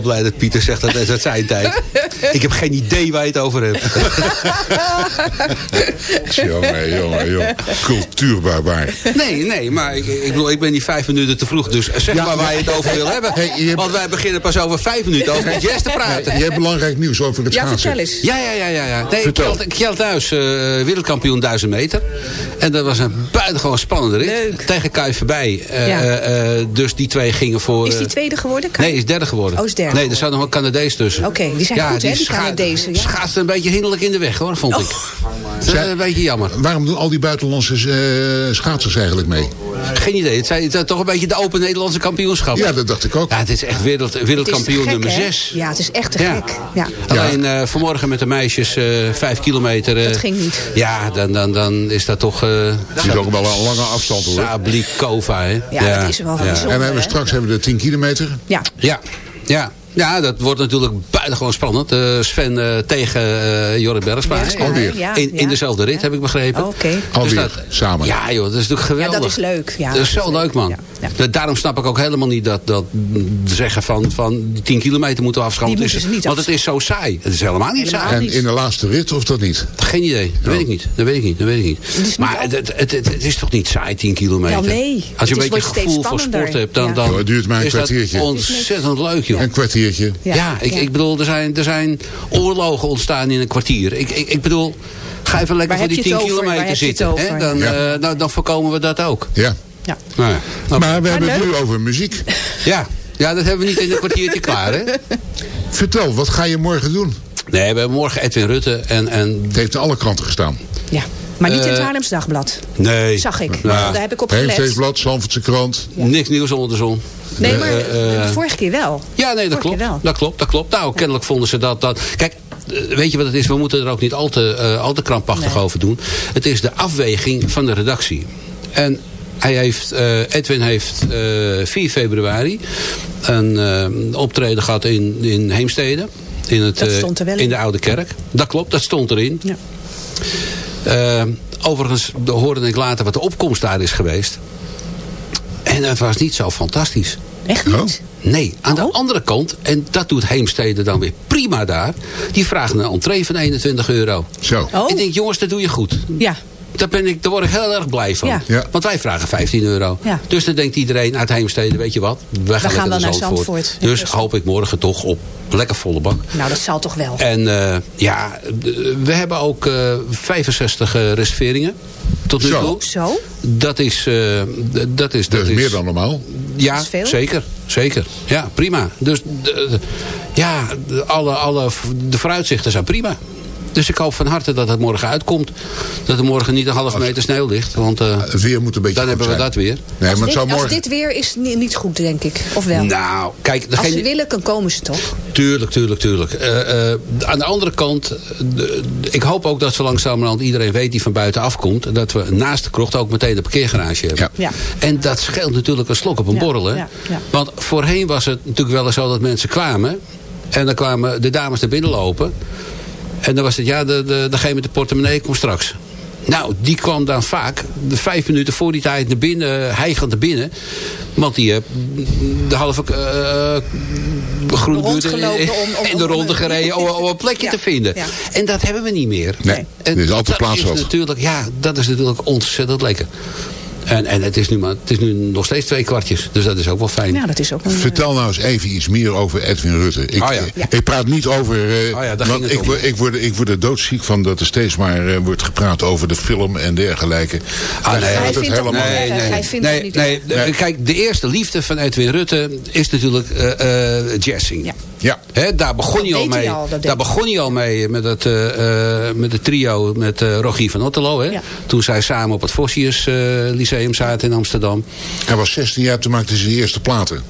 Zo blij dat Pieter zegt dat het zijn tijd. Ik heb geen idee waar je het over hebt. jongen, jongen, jongen. Cultuurbarbaar. Nee, nee, maar ik, ik bedoel, ik ben niet vijf minuten te vroeg. Dus zeg Ja, maar waar je het over wil hebben. Hey, je hebt- Want wij beginnen pas over vijf minuten over de jazz te praten. Je hebt belangrijk nieuws over het Ja, schaatsen. vertel eens. Ja, ja, ja, ja. ja. Nee. Kjeld, eh, wereldkampioen 1000 meter. En dat was een buitengewoon spannende rit. Leuk. Tegen Kuif voorbij. Eh, Ja. eh, eh, dus die twee gingen voor... Is die tweede geworden? Nee, is derde geworden. Oh, is derde Nee, er zat nog een Canadees tussen. Oké, die zijn goed, hè, die Canadezen, ja. Schaatst een beetje hinderlijk in de weg, hoor, vond ik. Dat is een beetje jammer. Waarom doen al die buitenlandse eh, schaatsers eigenlijk mee? Geen idee. Het zijn het zijn toch een beetje de open Nederlandse kampioenschap. Ja, dat dacht ik ook. Ja, het is echt wereld, wereldkampioen gek, nummer hè? 6. Ja, het is echt te Ja. gek. Ja. Alleen eh, vanmorgen met de meisjes eh vijf kilometer. eh, Dat ging niet. Ja, dan, dan, dan is dat toch... eh Het is ook wel een lange afstand hoor. Sablikova, hè? Ja, dat is wel bijzonder. En we hebben hè? straks hebben we de 10 kilometer. Ja. Ja, ja. Ja, dat wordt natuurlijk buitengewoon spannend. Eh, Sven eh, tegen eh Jorrit Bergsma. Bergsma, Alweer. ja, in, in ja. dezelfde rit, heb ik begrepen. Oh, Oké. Alweer, dat, samen. Ja joh, dat is natuurlijk geweldig. Ja, dat is leuk. Ja, dat is zo leuk, man. Ja, ja. Da- Daarom snap ik ook helemaal niet dat, dat zeggen van, van die 10 kilometer moeten we afschaffen. Die Het is- moeten ze niet want het is zo saai. Het is helemaal niet Helemaal saai. En in de laatste rit of dat niet? Geen idee. Dat weet ik niet. Dat weet ik niet. Dat weet ik niet. Maar het, het, het, het is toch niet saai, 10 kilometer? Nee. Als je Het een beetje gevoel voor sport hebt, dan, Ja. dan Ja, het duurt maar een is dat ontzettend leuk, joh. Een kwartiertje. Ja, Ja, ik, ja. ik bedoel, er zijn, er zijn oorlogen ontstaan in een kwartier. Ik, ik, ik bedoel, ga even lekker Waar voor die je 10 het over? Waar kilometer zitten. Hè? over? Dan, Ja. eh, dan, dan voorkomen we dat ook. Ja. Ja. Nou ja. Nou, Maar we hebben het nu over muziek. ja. ja, dat hebben we niet in een kwartiertje klaar, hè? Vertel, wat ga je morgen doen? Nee, we hebben morgen Edwin Rutte en... en Het heeft in alle kranten gestaan. ja. Maar niet in het Eh, Haarlems Dagblad. nee. Zag ik. Daar heb ik op gelet. Heemsteedsblad, Zandvoortse krant. Niks nieuws onder de zon. Nee, maar Eh, eh, de vorige keer wel. Ja, nee, dat klopt. Dat klopt, dat klopt. Nou, kennelijk vonden ze dat... dat kijk, weet je wat het is? We moeten er ook niet al te, eh, al te krampachtig Nee. over doen. Het is de afweging van de redactie. En hij heeft, eh, Edwin heeft eh 4 februari een optreden gehad in, in Heemstede. In, het, Dat stond wel in in. de Oude Kerk. Dat klopt, dat stond erin. Ja. Eh, overigens hoorde ik later wat de opkomst daar is geweest. En het was niet zo fantastisch. Echt Oh. niet? Nee, aan de Oh. andere kant, en dat doet Heemstede dan weer prima daar. Die vragen een entree van 21 euro. Zo. Oh, Ik denk, jongens, dat doe je goed. ja. Daar, ben ik, daar word ik heel erg blij van. Ja. Ja. Want wij vragen 15 euro. Ja. Dus dan denkt iedereen uit Heemstede, weet je wat? We gaan, wel naar Zandvoort. Zandvoort. Ja, Dus hoop ik morgen toch op lekker volle bak. Nou, dat zal toch wel. En eh, ja, we hebben ook eh 65 eh, reserveringen. Tot nu Zo. toe. Zo? Dat is, eh, dat is, Dat is meer dan normaal. ja, Dat zeker. Zeker. Ja, prima. Dus ja, de, alle, alle, de vooruitzichten zijn prima. Dus ik hoop van harte dat het morgen uitkomt. Dat er morgen niet een half meter sneeuw ligt. Want eh, Het weer moet een beetje dan goed hebben we zijn. dat weer. Nee, maar Als dit, zou als morgen... dit weer is ni- niet goed, denk ik. Of wel? Nou, kijk, als ze willen, dan komen ze toch? Tuurlijk, tuurlijk, tuurlijk. Eh, eh, aan de andere kant, ik hoop ook dat zo langzamerhand iedereen weet die van buiten afkomt. Dat we naast de krocht ook meteen een parkeergarage hebben. Ja. Ja. En dat scheelt natuurlijk een slok op een Ja, borrel. Hè? ja, ja. Want voorheen was het natuurlijk wel eens zo dat mensen kwamen. En dan kwamen de dames naar binnen lopen. En dan was het, ja, de, de, degene met de portemonnee komt straks. Nou, die kwam dan vaak de vijf minuten voor die tijd naar binnen, hijgend naar binnen. Want die heeft de halve uh, groene buurt in, in de ronde gereden om, om een plekje Ja, te vinden. ja. En dat hebben we niet meer. Nee, En er is altijd dat plaats is wat. natuurlijk, Ja, dat is natuurlijk ontzettend lekker. En, en het, is nu maar, het is nu nog steeds twee kwartjes. Dus dat is ook wel fijn. Ja, dat is ook een... Vertel nou eens even iets meer over Edwin Rutte. Ik, Oh ja. Ja. ik praat niet over... eh, Oh ja, want ik, ik, word, ik word er doodziek van dat er steeds maar eh, wordt gepraat over de film en dergelijke. Daar nee. gaat Hij het vindt helemaal niet-. Hij vindt nee, het niet nee, Nee. Kijk, de eerste liefde van Edwin Rutte is natuurlijk eh eh jazzing. Ja. Ja, Hè, daar begon Dat hij al mee. al, dat deed daar begon hij al mee met het, eh, eh, met het trio met eh, Rogier van Otterlo. Hè? Ja. Toen zij samen op het Vossius eh, Lyceum zaten in Amsterdam. hij was 16 jaar, toen maakte hij zijn eerste platen.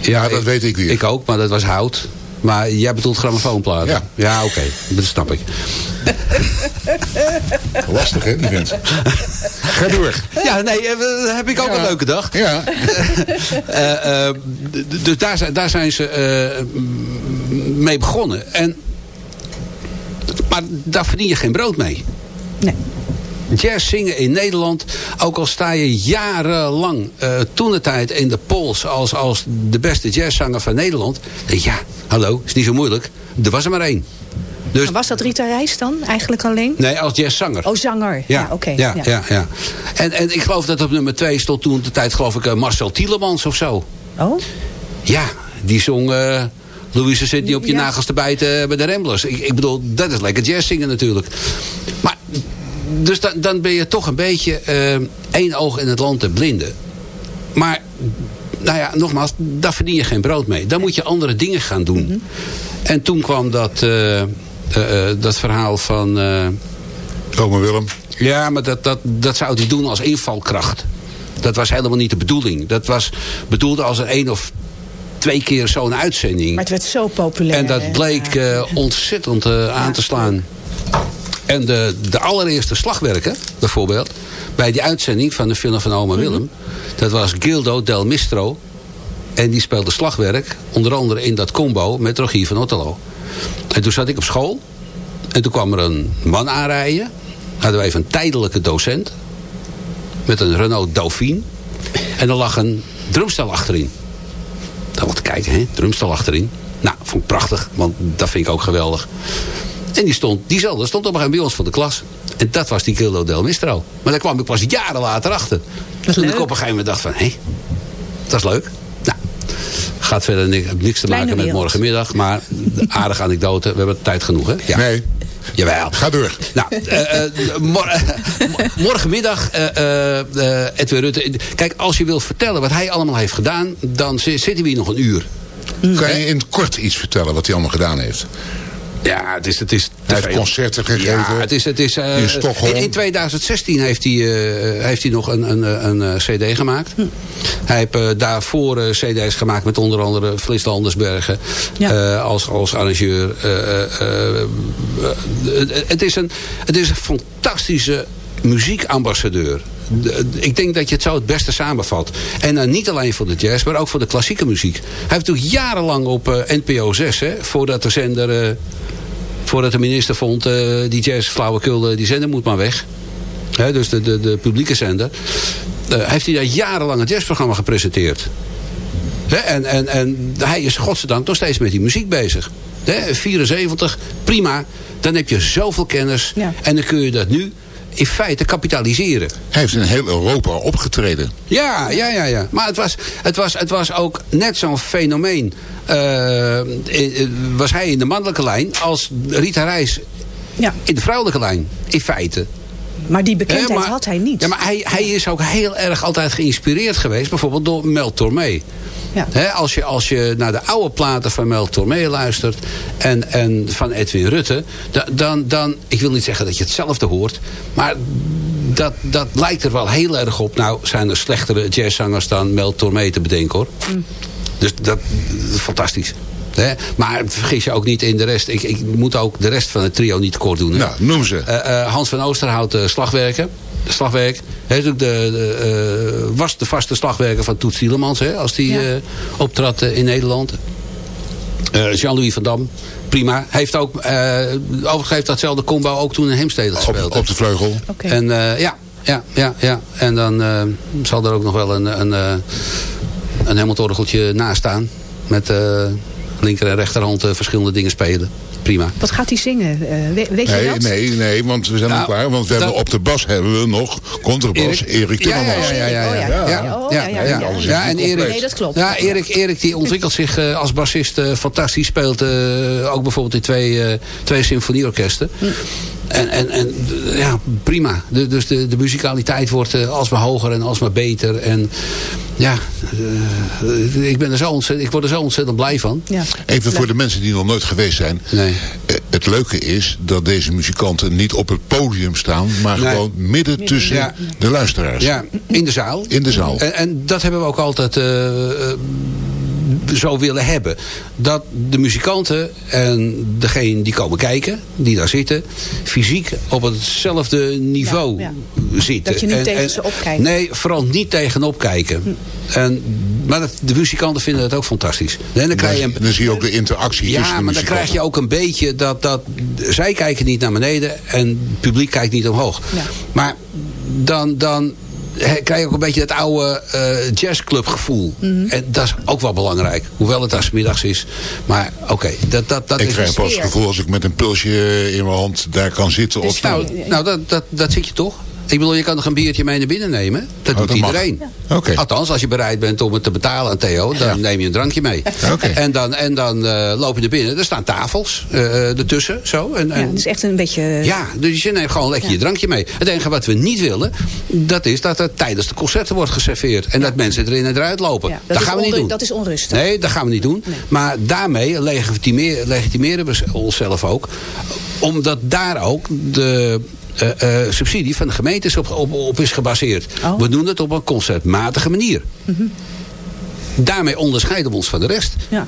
Ja, dat weet ik weer. Ik ook, maar dat was hout. Maar jij bedoelt grammofoonplaten? Ja. Ja, oké. Dat snap ik. Lastig hè, die vent. Ga door. Ja, nee, eh, heb ik ook Ja. een leuke dag. Ja, Eh, eh, dus daar zijn, daar zijn ze eh, mee begonnen. En, maar daar verdien je geen brood mee. Nee. Jazz zingen in Nederland, ook al sta je jarenlang uh, toen de tijd in de polls als, als de beste jazzzanger van Nederland. Ja, hallo, is niet zo moeilijk. Er was er maar één. Dus, Maar was dat Rita Reis dan eigenlijk alleen? nee, als jazzzanger. Oh, zanger. Ja, oké. ja, ja. Ja, En, en ik geloof dat op nummer twee stond toen de tijd, geloof ik, eh, Marcel Tielemans of zo. Oh? Ja, die zong eh Louise zit niet op je Ja. nagels te bijten bij de Ramblers. Ik, ik bedoel, dat is lekker jazz zingen natuurlijk. Maar, dus dan, dan ben je toch een beetje eh, één oog in het land te blinden. Maar, nou ja, nogmaals, daar verdien je geen brood mee. Dan moet je andere dingen gaan doen. En toen kwam dat, eh, eh, dat verhaal van... eh, Oma Willem. ja, maar dat, dat, dat zou hij doen als invalkracht. Dat was helemaal niet de bedoeling. Dat was bedoeld als een één of twee keer zo'n uitzending. Maar het werd zo populair. En dat bleek eh, ontzettend eh, aan te slaan. En de, de allereerste slagwerker, bijvoorbeeld... bij die uitzending van de film van Oma Willem... dat was Gildo del Mistro. En die speelde slagwerk, onder andere in dat combo... met Rogier van Otterlo. En toen zat ik op school. En toen kwam er een man aanrijden. Hadden we even een tijdelijke docent. Met een Renault Dauphine. En er lag een drumstel achterin. Dan wat kijken, hè? Drumstel achterin. Nou, vond ik prachtig, want dat vind ik ook geweldig. En die stond, diezelfde stond op een gegeven moment bij ons voor de klas. En dat was die Gildo del Mistro. Maar daar kwam ik pas jaren later achter. Toen ik op een gegeven moment dacht van, hé, dat is leuk. Nou, gaat verder niks, niks te Kleine maken met wereld. morgenmiddag. Maar de aardige anekdote, we hebben tijd genoeg, hè? Ja. Nee, Jawel. ga door. Nou, eh, eh, mor- morgenmiddag, eh, eh, eh, Edwin Rutte. Kijk, als je wilt vertellen wat hij allemaal heeft gedaan... dan zi- zitten we hier nog een uur. Kan je in het kort iets vertellen wat hij allemaal gedaan heeft? Ja, het is, het is Hij heeft concerten gegeven. Ja, het is, het is, eh, in Stockholm. in, in 2016 heeft hij, eh, heeft hij nog een, een, een, een cd gemaakt. Hm. Hij heeft eh, daarvoor eh, cd's gemaakt met onder andere Flis Landersbergen. Ja. eh, als, als arrangeur. Eh, eh, eh, eh, het, is een, het is een fantastische muziekambassadeur. Ik denk dat je het zo het beste samenvat. En dan niet alleen voor de jazz, maar ook voor de klassieke muziek. Hij heeft natuurlijk jarenlang op eh, NPO 6, hè, voordat de zender... eh, voordat de minister vond, eh, die jazz flauwekul, die zender moet maar weg. Hè, dus de, de, de publieke zender. Heeft hij daar jarenlang een jazzprogramma gepresenteerd. Hè, en, en, en hij is godzijdank nog steeds met die muziek bezig. Hè, 74, prima. Dan heb je zoveel kennis. Ja. En dan kun je dat nu in feite kapitaliseren. Hij heeft in heel Europa opgetreden. Ja, ja, ja, ja. Maar het was, het was, het was ook net zo'n fenomeen. eh, eh, was hij in de mannelijke lijn als Rita Reis Ja, in de vrouwelijke lijn. In feite. Maar die bekendheid maar- had hij niet. Ja, maar hij, hij is ook heel erg altijd geïnspireerd geweest. Bijvoorbeeld door Mel Tormé. Ja. Als, je, als je naar de oude platen van Mel Tormé luistert en, en van Edwin Rutte, da- dan, dan, ik wil niet zeggen dat je hetzelfde hoort, maar dat, dat lijkt er wel heel erg op. Nou zijn er slechtere jazzzangers dan Mel Tormé te bedenken hoor. Mm. Dus dat, dat is fantastisch. Hè? Maar vergis je ook niet in de rest. Ik, ik moet ook de rest van het trio niet kort doen. Hè? Nou, noem ze. Eh, eh, Hans van Oosterhout, eh, slagwerker. De slagwerk. Hij de, de, eh, was de vaste slagwerker van Toets Tielemans. Hè, als die Ja. eh, optrad in Nederland. Eh, Jean-Louis van Dam. Prima. Heeft ook, eh overigens heeft datzelfde combo ook toen in Heemstede gespeeld. Op, op de vleugel. Oké. En eh, ja, ja, ja, ja. En dan eh, zal er ook nog wel een, een, eh, een naast staan. Met eh, linker en rechterhand eh, verschillende dingen spelen. Prima. Wat gaat hij zingen? Eh, we- weet je Nee, dat? nee, nee, want we zijn Nou, nog klaar. Want we hebben op de bas hebben we nog contrabas Erik, ja, ja, Timmermans. ja, ja, ja, ja, ja. ja, Ja, ja, ja, ja, alles is Ja, niet en. Erik, Nee, dat klopt. Ja, Erik, Erik die ontwikkelt zich eh, als bassist eh, fantastisch. Speelt eh, ook bijvoorbeeld in twee, eh, twee symfonieorkesten. En, en, en ja, prima. De, dus de, de muzikaliteit wordt eh, alsmaar hoger en alsmaar beter. En ja, eh, ik, ben er zo ontzettend, ik word er zo ontzettend blij van. Ja. Even voor de mensen die nog nooit geweest zijn. Nee. Eh, Het leuke is dat deze muzikanten niet op het podium staan. Maar Nee. gewoon midden tussen Ja. de luisteraars. Ja, in de zaal. In de zaal. En, en dat hebben we ook altijd zo willen hebben. Dat de muzikanten en degene die komen kijken, die daar zitten, fysiek op hetzelfde niveau Ja, zitten. Dat je niet En- tegen en- ze opkijkt. Nee, vooral niet tegenop kijken. En, maar dat, de muzikanten vinden dat ook fantastisch. En dan krijg je Dan, een, dan zie je ook de interactie tussen ja, de maar dan krijg je ook een beetje dat, dat zij kijken niet naar beneden en het publiek kijkt niet omhoog. Ja. Maar dan, dan krijg je ook een beetje dat oude eh jazzclub gevoel. Mhm. En dat is ook wel belangrijk. Hoewel het daar 's middags is. Maar oké, dat, dat, dat Ik is krijg een pas het gevoel als ik met een pulsje in mijn hand daar kan zitten. Of Nou, nou dat, dat, dat zit je toch? Ik bedoel, je kan nog een biertje mee naar binnen nemen. Dat Oh, doet dat iedereen. Oké. Althans, als je bereid bent om het te betalen aan Theo, dan neem je een drankje mee. Oké. En dan, en dan eh, loop je naar binnen. Er staan tafels eh, ertussen. Zo. En, Ja, en, het is echt een beetje... ja, dus je neemt gewoon lekker je drankje mee. Het enige wat we niet willen, dat is dat er tijdens de concerten wordt geserveerd. En dat mensen erin en eruit lopen. Ja, dat, is gaan we niet doen. Dat is onrustig. Nee, dat gaan we niet doen. Maar daarmee legitimeren, legitimeren we onszelf ook. Omdat daar ook de eh, eh, subsidie van de gemeente is op, op, op is gebaseerd. Oh. We doen het op een concertmatige manier. Daarmee onderscheiden we ons van de rest. Ja.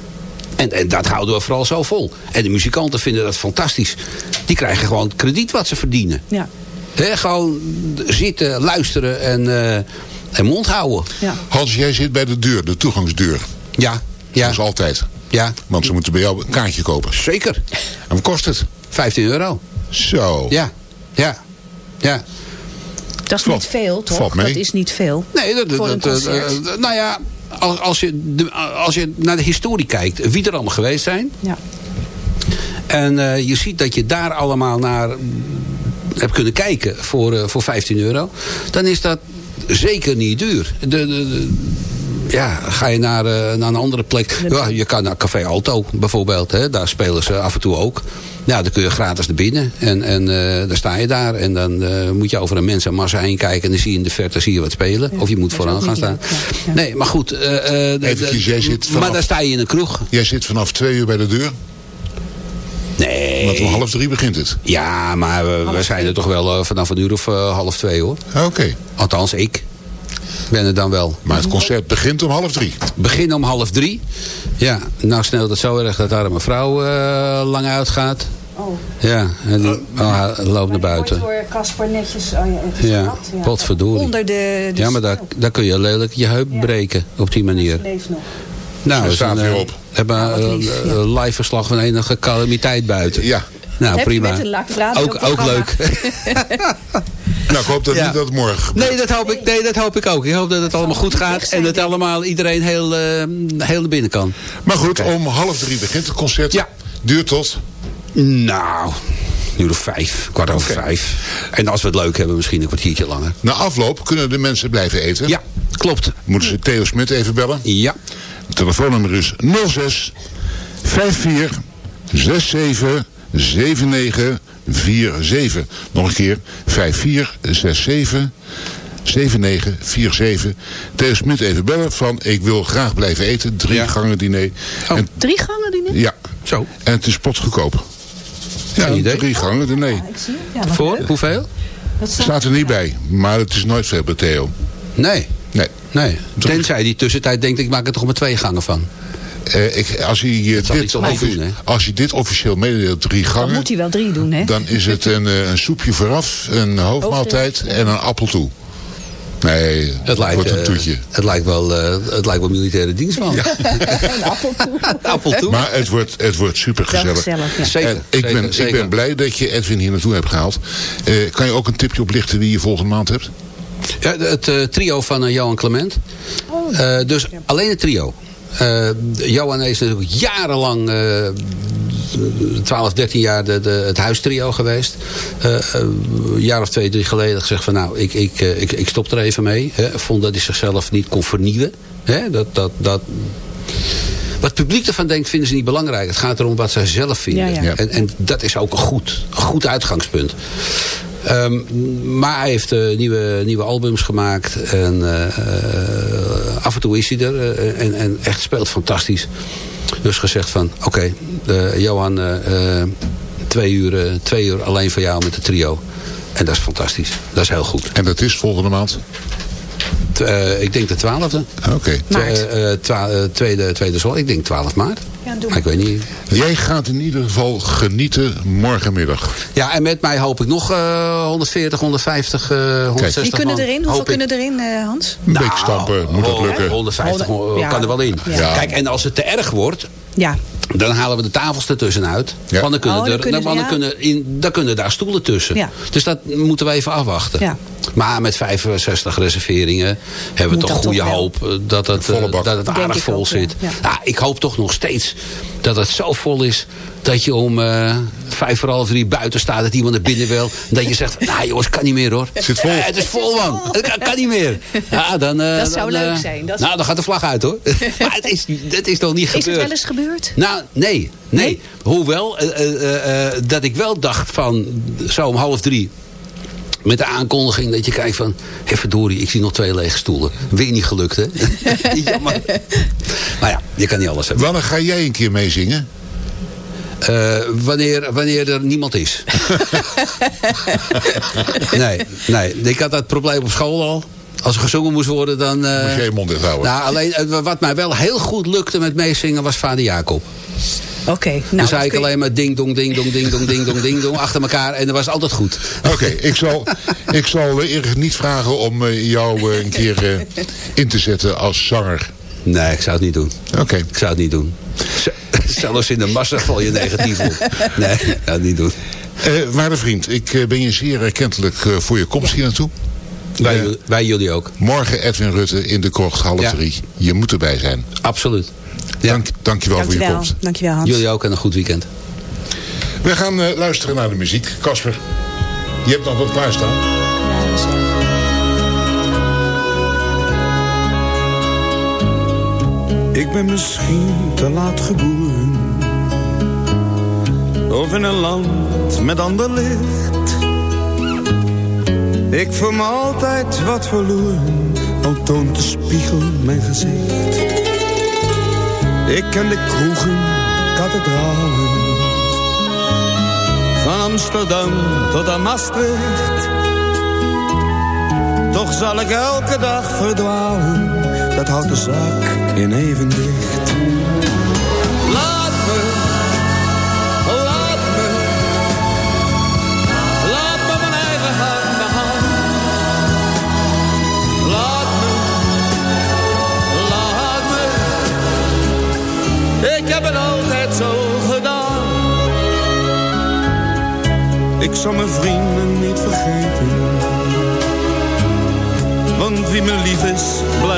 En, en dat houden we vooral zo vol. En de muzikanten vinden dat fantastisch. Die krijgen gewoon krediet wat ze verdienen. Ja. Hè, gewoon zitten, luisteren en, eh, en mond houden. Ja. Hans, jij zit bij de deur, de toegangsdeur. Ja, ja, Dat is altijd. ja. Want ze moeten bij jou een kaartje kopen. Zeker. En wat kost het? 15 euro. Zo. Ja, ja, ja. Dat is niet veel, toch? valt mee. Dat is niet veel. Nee, dat, Voor een dat, concert. nou ja, als, als, je de, als je naar de historie kijkt, wie er allemaal geweest zijn. Ja. En eh, je ziet dat je daar allemaal naar hebt kunnen kijken voor, eh, voor 15 euro. Dan is dat zeker niet duur. De, de- ja, ga je naar, eh, naar een andere plek. Ja, je kan naar Café Alto bijvoorbeeld. Hè, daar spelen ze af en toe ook. Ja, dan kun je gratis naar binnen. En, en eh, dan sta je daar. En dan eh, moet je over een mensenmassa heen kijken. En dan zie je in de verte zie je wat spelen. of je moet vooraan gaan staan. leuk, ja. Ja. Nee, maar goed. eh, eh, jij zit maar vanaf- dan sta je in een kroeg. Jij zit vanaf twee uur bij de deur. Nee. Want om half drie begint het. Ja, maar we, we zijn er toch wel vanaf een uur of half twee hoor. Oké. Althans, ik ben er dan wel. Maar het concert begint om half drie. Begin om half drie. Ja, nou sneeuwt het zo erg dat daar mijn vrouw eh, lang uitgaat. Oh. Ja, en die oh, hij loopt naar buiten. voor Casper netjes... Oh ja, het is Ja, nat, potverdorie. Onder de... de Ja, maar daar, daar kun je lelijk je heup Ja. breken op die manier. Leeft nog. Nou, staat een, weer eh, op. Hebben Ja, we lief, een ja. eh, live verslag van enige calamiteit buiten. Ja. Nou, heb je prima. ook, ook leuk. Nou, ik hoop dat Ja. niet dat het morgen gebeurt. Nee, dat hoop ik, nee, dat hoop ik ook. Ik hoop dat het allemaal goed gaat en dat allemaal iedereen heel, eh, heel naar binnen kan. Maar goed, om half drie begint het concert. Ja. Duurt tot. Nou, uur of vijf, kwart over vijf. En als we het leuk hebben, misschien een kwartiertje langer. Na afloop kunnen de mensen blijven eten. Ja, klopt. Moeten ze Theo Smit even bellen. Ja, Het telefoonnummer is 06 54 67 79 47. Nog een keer 54 67 7947. Theo Smit even bellen van ik wil graag blijven eten. Drie Ja. gangen diner. Oh. En, Drie gangen die nu? ja. zo. En het is potgoedkoop. Ja, idee. drie gangen diner. Ik zie het. Ja, wat Voor? Hoeveel? Dat staat- Staat er niet bij. Maar het is nooit veel bij Theo. Nee, Nee. nee. Tenzij die tussentijd denkt, ik maak er toch maar twee gangen van. Eh, ik, als, hij, dit doen, als je dit officieel mededeelt, drie Dan gangen... moet hij wel drie doen, hè? Dan is het een, eh, een soepje vooraf, een hoofdmaaltijd en een appel toe. Nee, Het lijkt, wordt een eh, toetje. het lijkt, wel, eh, het lijkt wel militaire dienstman. Een appel toe. Appel toe. Maar het wordt, het wordt super Wel gezellig. ja. Zeker, En ik, zeker, ben, zeker. ik ben blij dat je Edwin hier naartoe hebt gehaald. Eh, kan je ook een tipje oplichten wie je volgende maand hebt? Ja, het eh, trio van Johan Clement. Eh, dus alleen het trio. Eh, Johan is natuurlijk jarenlang, eh 12, 13 jaar, de, de, het huistrio geweest. Eh, eh, een jaar of twee, drie geleden gezegd van nou, ik, ik, eh, ik, ik stop er even mee. Hè. Vond dat hij zichzelf niet kon vernieuwen. Hè. Dat, dat, dat, wat het publiek ervan denkt, vinden ze niet belangrijk. Het gaat erom wat zij zelf vinden. Ja, ja. En, en dat is ook een goed, een goed uitgangspunt. Ehm, maar hij heeft eh, nieuwe, nieuwe albums gemaakt. En eh, eh, af en toe is hij er. en, en echt speelt fantastisch. Dus gezegd van, oké, Johan, twee, uur, twee uur alleen voor jou met de trio. En dat is fantastisch. Dat is heel goed. En dat is volgende maand? Eh, ik denk de 12e. Oké. Twe- eh, twa- eh, tweede, tweede zondag. Ik denk 12 maart. Ja, doe Maar ik weet niet. Jij gaat in ieder geval genieten morgenmiddag. Ja, en met mij hoop ik nog eh 150, 150, eh 160 Wie kunnen man. erin? Hoeveel kunnen erin, eh, Hans? Een beetje stampen, moet dat Oh, lukken. 150 Honderd- ja. kan er wel in. Ja. Kijk, en als het te erg wordt, Ja. dan halen we de tafels ertussenuit. Ja. Want dan kunnen, Oh, dan er, kunnen dan, ze- dan ja. kunnen, in, dan kunnen daar stoelen tussen. Ja. Dus dat moeten we even afwachten. Ja. Maar met 65 reserveringen hebben we toch goede wel. hoop eh, dat het, eh, dat het aardig vol ook, zit. Ja. Ja, ik hoop toch nog steeds dat het zo vol is dat je om eh, vijf voor half drie buiten staat, dat iemand er binnen wil. En dat je zegt, nou jongens, kan niet meer hoor. Het zit vol. Ja, het is vol man. Het kan, kan niet meer. Ja, dan, eh, Dat zou dan, leuk eh, zijn. Dat- Nou, dan gaat de vlag uit hoor. maar het is, het is nog niet Is het gebeurd. wel eens gebeurd? Nou, nee. Nee. Hoewel, eh, eh, eh, eh, dat ik wel dacht van zo om half drie. Met de aankondiging dat je kijkt van... Hé verdorie, ik zie nog twee lege stoelen. Weer niet gelukt, hè? Jammer. Maar ja, je kan niet alles hebben. Wanneer ga jij een keer meezingen? Eh, wanneer, wanneer er niemand is. nee, nee. Ik had dat probleem op school al. Als er gezongen moest worden, dan... eh, Moet jij je mond dicht houden? nou, alleen, eh, wat mij wel heel goed lukte met meezingen was Vader Jacob. Oké. nou, dan zei ik je- alleen maar ding dong, ding dong, ding dong, ding dong, ding dong achter elkaar. En dat was altijd goed. Oké, ik zal, ik zal Erik niet vragen om eh, jou eh, een keer eh, in te zetten als zanger. Nee, ik zou het niet doen. Oké. Ik zou het niet doen. Zelfs in de massa val je negatief op. Nee, het niet doen. Eh, waarde vriend, ik eh, ben je zeer erkentelijk eh, voor je komst hier naartoe. Wij, wij jullie ook. morgen Edwin Rutte in de krocht half Ja. drie. Je moet erbij zijn. Absoluut. Ja. Dank, dankjewel voor je Dankjewel. komst. Dankjewel, Hans. Jullie ook en een goed weekend. We gaan eh, luisteren naar de muziek. Casper, je hebt nog wat klaarstaan. Ik ben misschien te laat geboren. Of in een land met ander licht. Ik voel me altijd wat verloren. Al toont de spiegel mijn gezicht. Ik ken de kroegen, kathedralen. Van Amsterdam tot aan Maastricht. Toch zal ik elke dag verdwalen. Dat houdt de zaak in evenwicht. Laat me, laat me, laat me mijn eigen gang begaan. Laat me, laat me, ik heb het altijd zo gedaan. Ik zal mijn vrienden niet vergeten. Want wie me lief is, blijft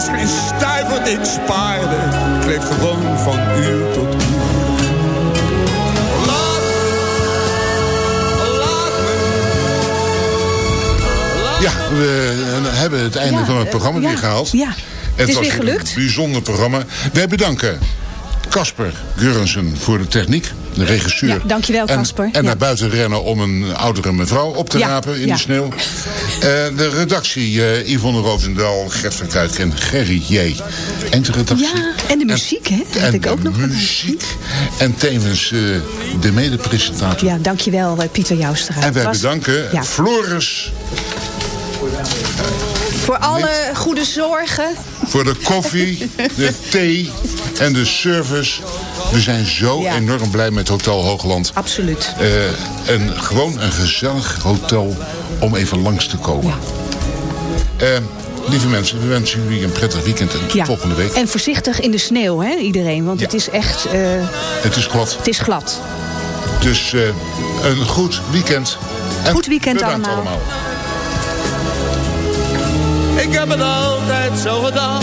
Is geen stuiver die ik spaarde. Ik leef gewoon van uur tot uur. Laat me, laat me, laat Ja, we eh, hebben het einde Ja, van het eh, programma weer gehaald. ja. Het is was weer gelukt. een bijzonder programma. Wij bedanken Casper Gurrensen voor de techniek. De regisseur. Ja, dankjewel, En- Casper. En, Ja. naar buiten rennen om een oudere mevrouw op te Ja, rapen in ja. de sneeuw. Eh, de redactie eh, Yvonne Roosendaal, Gert van Kuik en Gerry J. En de redactie. Ja, en de muziek, hè? Dat En ik ook de nog muziek. En tevens eh, de medepresentator. Ja, dankjewel Pieter Joustra. En wij Was- bedanken Ja. Floris Voor alle goede zorgen voor de koffie, de thee en de service. We zijn zo Ja. enorm blij met Hotel Hoogland. Absoluut. Eh, en gewoon een gezellig hotel om even langs te komen. Eh, lieve mensen, we wensen jullie een prettig weekend en Ja. volgende week. En voorzichtig in de sneeuw, hè, iedereen. Want het is echt... eh, Het is glad. het is glad. Dus eh, een goed weekend. En Goed weekend bedankt allemaal. Ik heb het altijd zo gedaan.